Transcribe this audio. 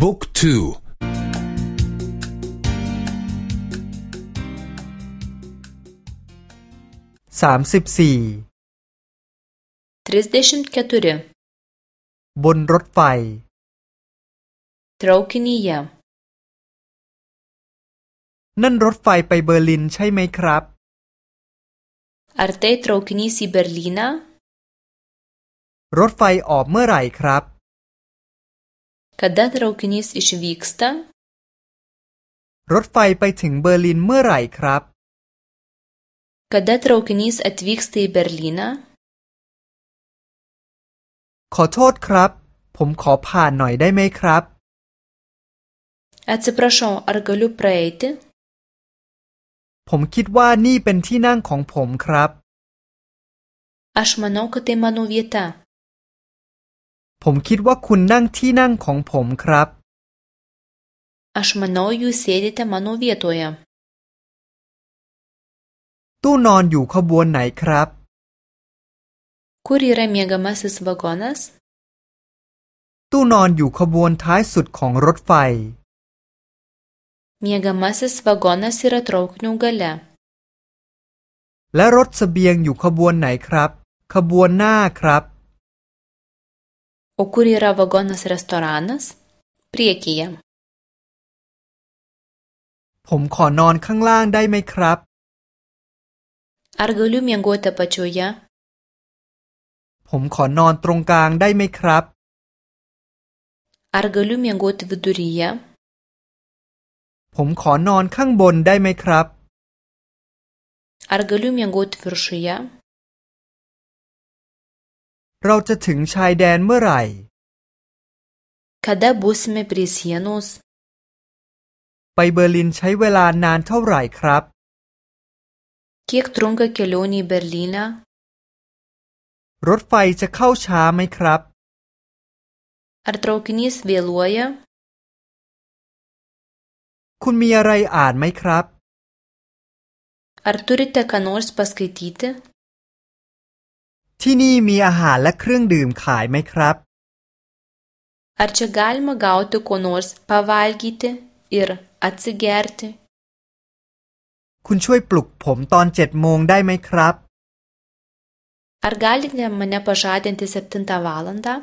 บุ๊กทูสามสิบสี่บนรถไฟ traukinyje นั่นรถไฟไปเบอร์ลินใช่ไหมครับ Ar tai traukinys į Berlyną? รถไฟออกเมื่อไหร่ครับ Kada traukinys išvyksta? รถไฟไปถึงเบอร์ลินเมื่อไหร่ครับ Kada traukinys atvyksta į Berlyną? ขอโทษครับ ผมขอผ่านหน่อยได้ไหมครับ Atsiprašau, ar galiu praeiti? ผมคิดว่านี่เป็นที่นั่งของผมครับ Aš manau, kad tai mano vieta. ผมคิดว่าคุณนั่งที่นั่งของผมครับ Aš manau, jūs sėdite mano vietoje. ตู้นอนอยู่ขบวนไหนครับ Kur yra miegamasis vagonas? ตู้นอนอยู่ขบวนท้ายสุดของรถไฟ Miegamasis vagonas yra traukinio gale. และรถเสบียงอยู่ขบวนไหนครับ ขบวนหน้าครับ O kur yra vagonas restoranas? Priekyje. ผมขอนอนข้างล่างได้ไหมครับ Ar galiu miegoti apačioje? ผมขอนอนตรงกลางได้ไหมครับ Ar galiu miegoti viduryje? ผมขอนอนข้างบนได้ไหมครับ Ar galiu miegoti viršuje? เราจะถึงชายแดนเมื่อไหร่ Kada būsime prie sienos? ไปเบอร์ลินใช้เวลานานเท่าไหร่ครับ Kiek trunka kelionė į Berlyną? รถไฟจะเข้าช้าไหมครับ Ar traukinys vėluoja? คุณมีอะไรอ่านไหมครับ Ar turite ką nors paskaityti? ที่นี่มีอาหารและเครื่องดื่มขายไหมครับ Ar čia galima gauti ko nors pavalgyti ir atsigerti? คุณช่วยปลุกผมตอนเจ็ดโมงได้ไหมครับ Ar galite mane pažadinti septintą valandą?